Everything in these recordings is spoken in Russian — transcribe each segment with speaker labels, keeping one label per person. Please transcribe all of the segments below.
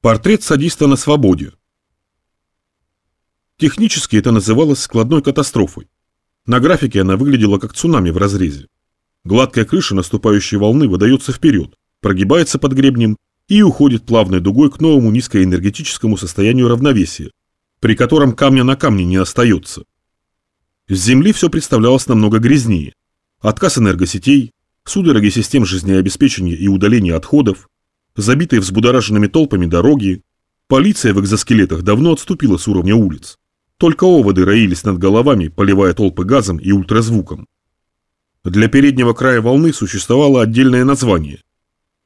Speaker 1: Портрет садиста на свободе. Технически это называлось складной катастрофой. На графике она выглядела как цунами в разрезе. Гладкая крыша наступающей волны выдается вперед, прогибается под гребнем и уходит плавной дугой к новому низкоэнергетическому состоянию равновесия, при котором камня на камне не остается. С Земли все представлялось намного грязнее. Отказ энергосетей, судороги систем жизнеобеспечения и удаления отходов, забитые взбудораженными толпами дороги, полиция в экзоскелетах давно отступила с уровня улиц. Только оводы роились над головами, поливая толпы газом и ультразвуком. Для переднего края волны существовало отдельное название.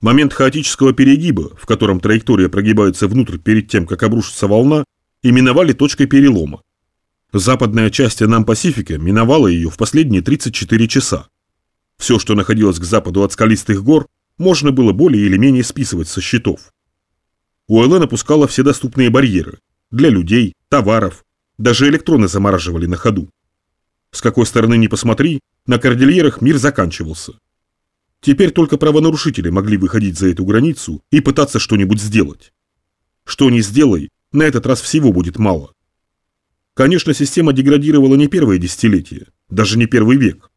Speaker 1: Момент хаотического перегиба, в котором траектория прогибается внутрь перед тем, как обрушится волна, именовали точкой перелома. Западная часть Анам-Пасифика миновала ее в последние 34 часа. Все, что находилось к западу от скалистых гор, можно было более или менее списывать со счетов. УЛН опускала все доступные барьеры для людей, товаров, даже электроны замораживали на ходу. С какой стороны ни посмотри, на кордильерах мир заканчивался. Теперь только правонарушители могли выходить за эту границу и пытаться что-нибудь сделать. Что ни сделай, на этот раз всего будет мало. Конечно, система деградировала не первое десятилетие, даже не первый век.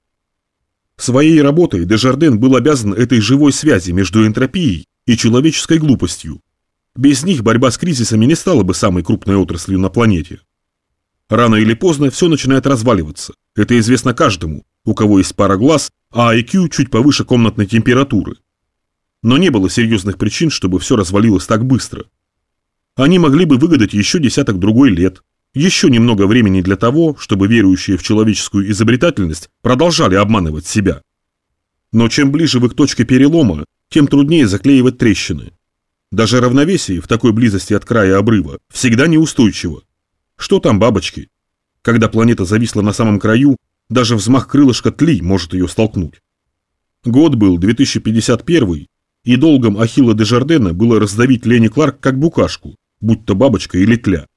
Speaker 1: Своей работой Дежарден был обязан этой живой связи между энтропией и человеческой глупостью. Без них борьба с кризисами не стала бы самой крупной отраслью на планете. Рано или поздно все начинает разваливаться. Это известно каждому, у кого есть пара глаз, а IQ чуть повыше комнатной температуры. Но не было серьезных причин, чтобы все развалилось так быстро. Они могли бы выгадать еще десяток другой лет, еще немного времени для того, чтобы верующие в человеческую изобретательность продолжали обманывать себя. Но чем ближе вы к точке перелома, тем труднее заклеивать трещины. Даже равновесие в такой близости от края обрыва всегда неустойчиво. Что там бабочки? Когда планета зависла на самом краю, даже взмах крылышка Тли может ее столкнуть. Год был 2051, и долгом Ахилла де Жардена было раздавить Лени Кларк как букашку, будь то бабочка или тля.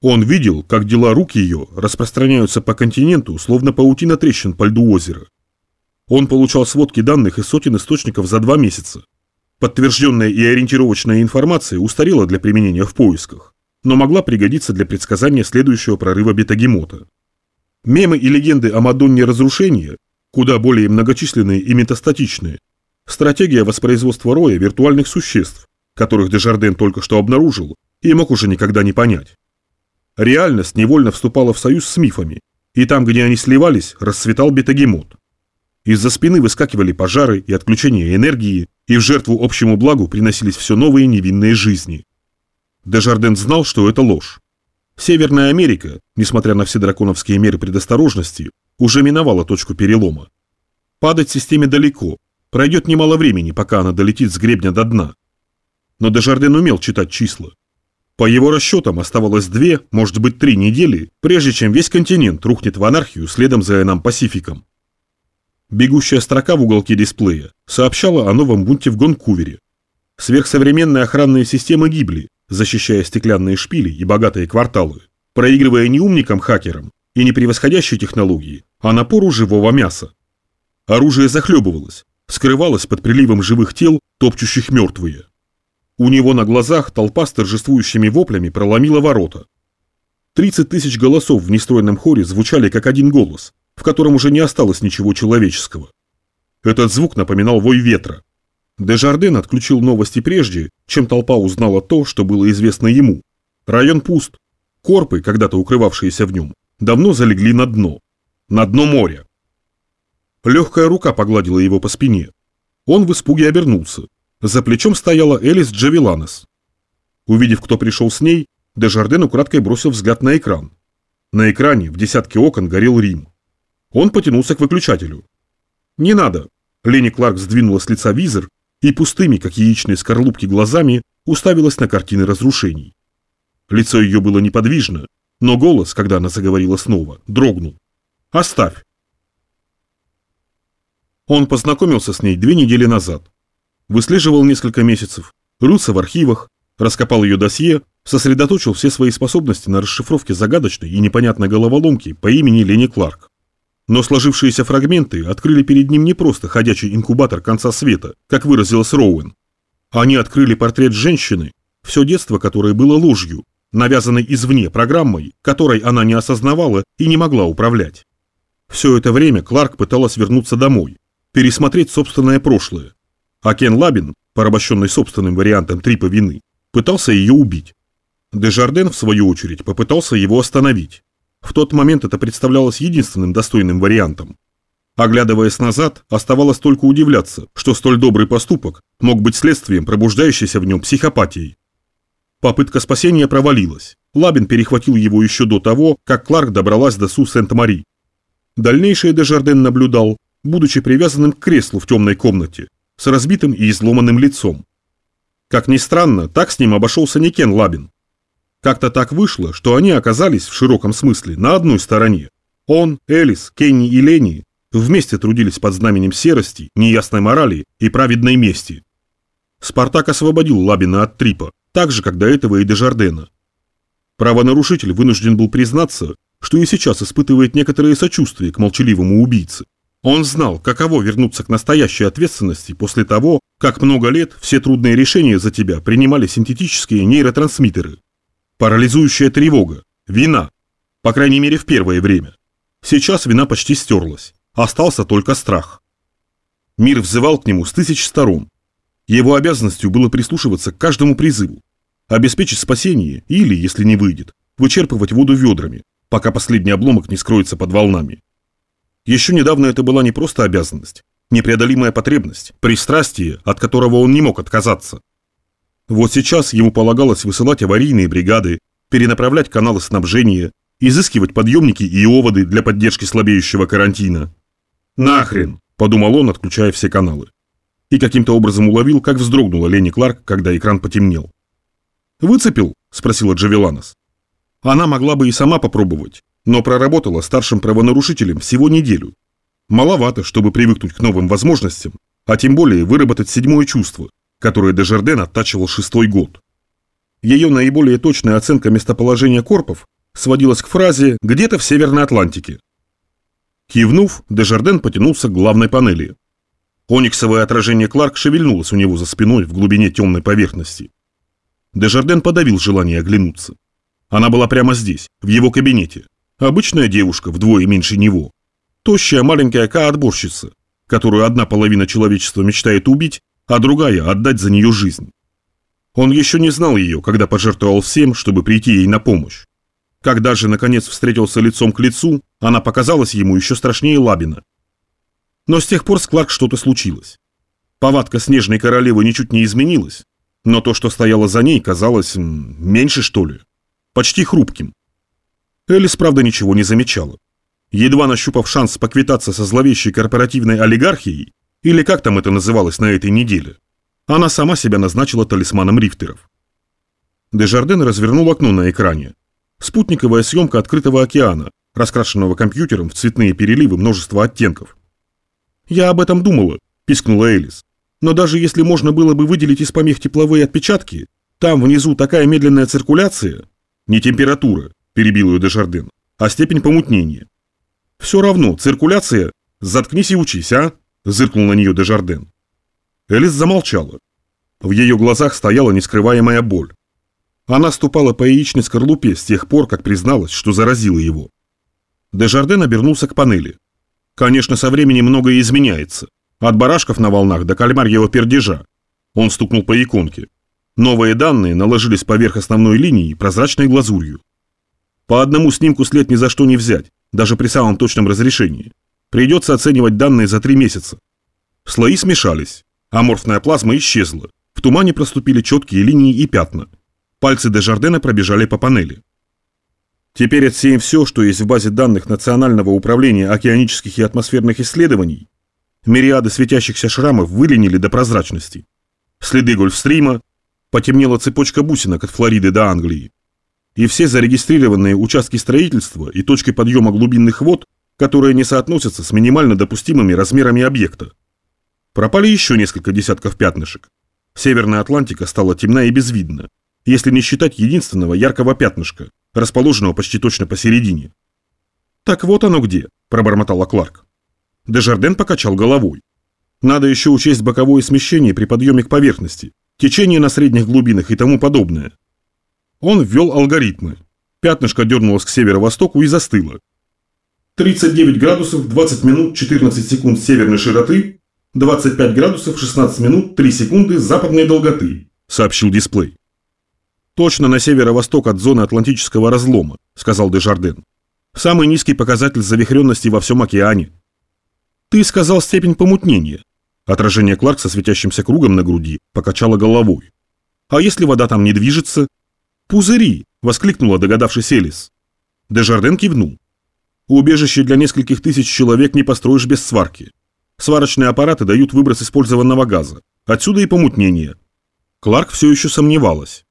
Speaker 1: Он видел, как дела рук ее распространяются по континенту, словно паутина трещин по льду озера. Он получал сводки данных из сотен источников за два месяца. Подтвержденная и ориентировочная информация устарела для применения в поисках, но могла пригодиться для предсказания следующего прорыва бетагемота. Мемы и легенды о Мадонне разрушения, куда более многочисленные и метастатичные, стратегия воспроизводства роя виртуальных существ, которых Дежарден только что обнаружил и мог уже никогда не понять. Реальность невольно вступала в союз с мифами, и там, где они сливались, расцветал бетагемот. Из-за спины выскакивали пожары и отключения энергии, и в жертву общему благу приносились все новые невинные жизни. Дежарден знал, что это ложь. Северная Америка, несмотря на все драконовские меры предосторожности, уже миновала точку перелома. Падать системе далеко, пройдет немало времени, пока она долетит с гребня до дна. Но Дежарден умел читать числа. По его расчетам оставалось две, может быть три недели, прежде чем весь континент рухнет в анархию следом за Энам Пасификом. Бегущая строка в уголке дисплея сообщала о новом бунте в Гонкувере. Сверхсовременные охранные системы гибли, защищая стеклянные шпили и богатые кварталы, проигрывая не умникам-хакерам и не превосходящей технологии, а напору живого мяса. Оружие захлебывалось, скрывалось под приливом живых тел, топчущих мертвые. У него на глазах толпа с торжествующими воплями проломила ворота. 30 тысяч голосов в нестройном хоре звучали как один голос, в котором уже не осталось ничего человеческого. Этот звук напоминал вой ветра. Дежарден отключил новости прежде, чем толпа узнала то, что было известно ему. Район пуст. Корпы, когда-то укрывавшиеся в нем, давно залегли на дно. На дно моря. Легкая рука погладила его по спине. Он в испуге обернулся. За плечом стояла Элис Джавиланес. Увидев, кто пришел с ней, Дежарден украдкой бросил взгляд на экран. На экране в десятке окон горел Рим. Он потянулся к выключателю. «Не надо!» Лени Кларк сдвинула с лица визор и пустыми, как яичные скорлупки, глазами уставилась на картины разрушений. Лицо ее было неподвижно, но голос, когда она заговорила снова, дрогнул. «Оставь!» Он познакомился с ней две недели назад выслеживал несколько месяцев, рылся в архивах, раскопал ее досье, сосредоточил все свои способности на расшифровке загадочной и непонятной головоломки по имени Лени Кларк. Но сложившиеся фрагменты открыли перед ним не просто ходячий инкубатор конца света, как выразилась Роуэн. Они открыли портрет женщины, Все детство, которое было ложью, навязанной извне программой, которой она не осознавала и не могла управлять. Все это время Кларк пыталась вернуться домой, пересмотреть собственное прошлое. А Кен Лабин, порабощенный собственным вариантом трипа вины, пытался ее убить. Дежарден, в свою очередь, попытался его остановить. В тот момент это представлялось единственным достойным вариантом. Оглядываясь назад, оставалось только удивляться, что столь добрый поступок мог быть следствием пробуждающейся в нем психопатии. Попытка спасения провалилась. Лабин перехватил его еще до того, как Кларк добралась до Су Сент-Мари. Дальнейшее Дежарден наблюдал, будучи привязанным к креслу в темной комнате, с разбитым и изломанным лицом. Как ни странно, так с ним обошелся не Кен Лабин. Как-то так вышло, что они оказались в широком смысле на одной стороне. Он, Элис, Кенни и Ленни вместе трудились под знаменем серости, неясной морали и праведной мести. Спартак освободил Лабина от Трипа, так же, как до этого и Дежардена. Правонарушитель вынужден был признаться, что и сейчас испытывает некоторое сочувствие к молчаливому убийце. Он знал, каково вернуться к настоящей ответственности после того, как много лет все трудные решения за тебя принимали синтетические нейротрансмиттеры. Парализующая тревога, вина, по крайней мере в первое время. Сейчас вина почти стерлась, остался только страх. Мир взывал к нему с тысяч сторон. Его обязанностью было прислушиваться к каждому призыву, обеспечить спасение или, если не выйдет, вычерпывать воду ведрами, пока последний обломок не скроется под волнами. Еще недавно это была не просто обязанность, непреодолимая потребность, пристрастие, от которого он не мог отказаться. Вот сейчас ему полагалось высылать аварийные бригады, перенаправлять каналы снабжения, изыскивать подъемники и оводы для поддержки слабеющего карантина. «Нахрен!» – подумал он, отключая все каналы. И каким-то образом уловил, как вздрогнула Лени Кларк, когда экран потемнел. «Выцепил?» – спросила Джавеланос. Она могла бы и сама попробовать, но проработала старшим правонарушителем всего неделю. Маловато, чтобы привыкнуть к новым возможностям, а тем более выработать седьмое чувство, которое Дежарден оттачивал шестой год. Ее наиболее точная оценка местоположения корпов сводилась к фразе «где-то в Северной Атлантике». Кивнув, Дежарден потянулся к главной панели. Ониксовое отражение Кларк шевельнулось у него за спиной в глубине темной поверхности. Дежарден подавил желание оглянуться. Она была прямо здесь, в его кабинете. Обычная девушка, вдвое меньше него. Тощая маленькая К-отборщица, которую одна половина человечества мечтает убить, а другая отдать за нее жизнь. Он еще не знал ее, когда пожертвовал всем, чтобы прийти ей на помощь. Когда же, наконец, встретился лицом к лицу, она показалась ему еще страшнее Лабина. Но с тех пор с Кларк что-то случилось. Повадка снежной королевы ничуть не изменилась, но то, что стояло за ней, казалось меньше, что ли почти хрупким. Элис, правда, ничего не замечала. Едва нащупав шанс поквитаться со зловещей корпоративной олигархией, или как там это называлось на этой неделе, она сама себя назначила талисманом рифтеров. Дежарден развернул окно на экране. Спутниковая съемка открытого океана, раскрашенного компьютером в цветные переливы множества оттенков. «Я об этом думала», – пискнула Элис. «Но даже если можно было бы выделить из помех тепловые отпечатки, там внизу такая медленная циркуляция, не температура, перебил ее Дежарден, а степень помутнения. Все равно, циркуляция... Заткнись и учись, а? Зыркнул на нее Дежарден. Элис замолчала. В ее глазах стояла нескрываемая боль. Она ступала по яичной скорлупе с тех пор, как призналась, что заразила его. Дежарден обернулся к панели. Конечно, со временем многое изменяется. От барашков на волнах до кальмарьего пердежа. Он стукнул по иконке. Новые данные наложились поверх основной линии прозрачной глазурью. По одному снимку след ни за что не взять, даже при самом точном разрешении. Придется оценивать данные за три месяца. Слои смешались. Аморфная плазма исчезла. В тумане проступили четкие линии и пятна. Пальцы Дежардена пробежали по панели. Теперь отсеем все, что есть в базе данных Национального управления океанических и атмосферных исследований. Мириады светящихся шрамов выленили до прозрачности. Следы гольфстрима, потемнела цепочка бусинок от Флориды до Англии. И все зарегистрированные участки строительства и точки подъема глубинных вод, которые не соотносятся с минимально допустимыми размерами объекта. Пропали еще несколько десятков пятнышек. Северная Атлантика стала темна и безвидна, если не считать единственного яркого пятнышка, расположенного почти точно посередине. «Так вот оно где», – пробормотала Кларк. Дежарден покачал головой. «Надо еще учесть боковое смещение при подъеме к поверхности, течение на средних глубинах и тому подобное. Он ввел алгоритмы. Пятнышко дернулось к северо-востоку и застыло. 39 градусов 20 минут 14 секунд северной широты, 25 градусов 16 минут 3 секунды западной долготы, сообщил дисплей. Точно на северо-восток от зоны Атлантического разлома, сказал Дежарден. Самый низкий показатель завихренности во всем океане. Ты сказал степень помутнения. Отражение Кларк со светящимся кругом на груди покачало головой. А если вода там не движется? Пузыри! воскликнула догадавшись Элис. Дежарден кивнул. Убежище для нескольких тысяч человек не построишь без сварки. Сварочные аппараты дают выброс использованного газа. Отсюда и помутнение. Кларк все еще сомневалась.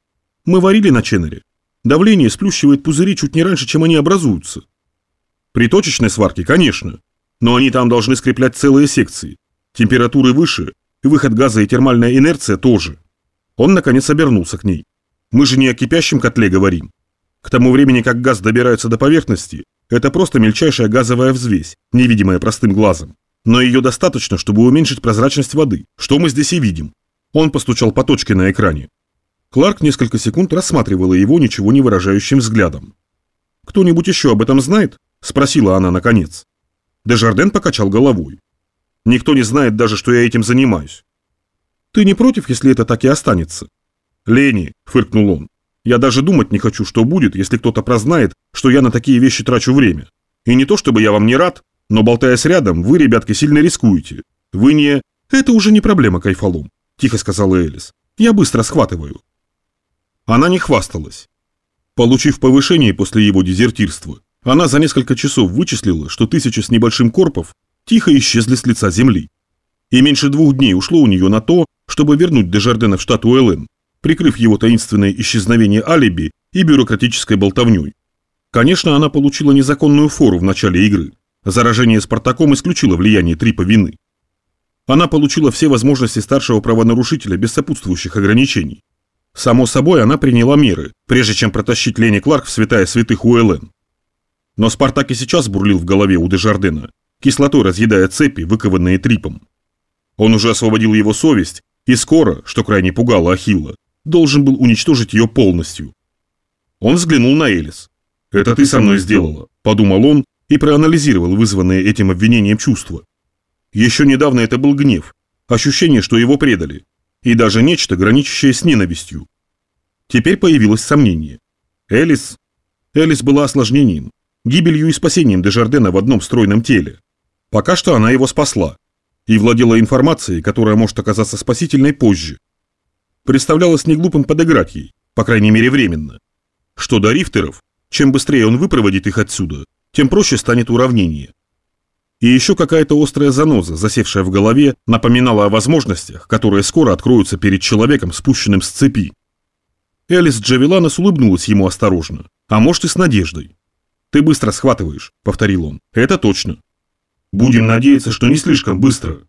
Speaker 1: Мы варили на Ченнере. Давление сплющивает пузыри чуть не раньше, чем они образуются. При точечной сварке, конечно. Но они там должны скреплять целые секции. Температуры выше, и выход газа и термальная инерция тоже. Он, наконец, обернулся к ней. Мы же не о кипящем котле говорим. К тому времени, как газ добирается до поверхности, это просто мельчайшая газовая взвесь, невидимая простым глазом. Но ее достаточно, чтобы уменьшить прозрачность воды, что мы здесь и видим. Он постучал по точке на экране. Кларк несколько секунд рассматривала его ничего не выражающим взглядом. «Кто-нибудь еще об этом знает?» – спросила она наконец. Дежарден покачал головой. «Никто не знает даже, что я этим занимаюсь». «Ты не против, если это так и останется?» «Лени», – фыркнул он, – «я даже думать не хочу, что будет, если кто-то прознает, что я на такие вещи трачу время. И не то, чтобы я вам не рад, но болтаясь рядом, вы, ребятки, сильно рискуете. Вы не...» «Это уже не проблема, Кайфалом», – тихо сказала Элис. «Я быстро схватываю». Она не хвасталась. Получив повышение после его дезертирства, она за несколько часов вычислила, что тысячи с небольшим корпов тихо исчезли с лица земли. И меньше двух дней ушло у нее на то, чтобы вернуть Дежардена в штат Уэллен, прикрыв его таинственное исчезновение алиби и бюрократической болтовней. Конечно, она получила незаконную фору в начале игры. Заражение Спартаком исключило влияние Трипа вины. Она получила все возможности старшего правонарушителя без сопутствующих ограничений. Само собой, она приняла меры, прежде чем протащить Лени Кларк в святая святых УЛН. Но Спартак и сейчас бурлил в голове у Дежардена, кислотой разъедая цепи, выкованные трипом. Он уже освободил его совесть, и скоро, что крайне пугало Ахилла, должен был уничтожить ее полностью. Он взглянул на Элис. «Это ты со мной сделала», – подумал он и проанализировал вызванные этим обвинением чувства. Еще недавно это был гнев, ощущение, что его предали, и даже нечто, граничащее с ненавистью. Теперь появилось сомнение. Элис... Элис была осложнением, гибелью и спасением Дежардена в одном стройном теле. Пока что она его спасла и владела информацией, которая может оказаться спасительной позже. Представлялось неглупым подыграть ей, по крайней мере временно. Что до рифтеров, чем быстрее он выпроводит их отсюда, тем проще станет уравнение. И еще какая-то острая заноза, засевшая в голове, напоминала о возможностях, которые скоро откроются перед человеком, спущенным с цепи. Элис Джавеланос улыбнулась ему осторожно, а может и с надеждой. «Ты быстро схватываешь», — повторил он. «Это точно». «Будем надеяться, что не слишком быстро»,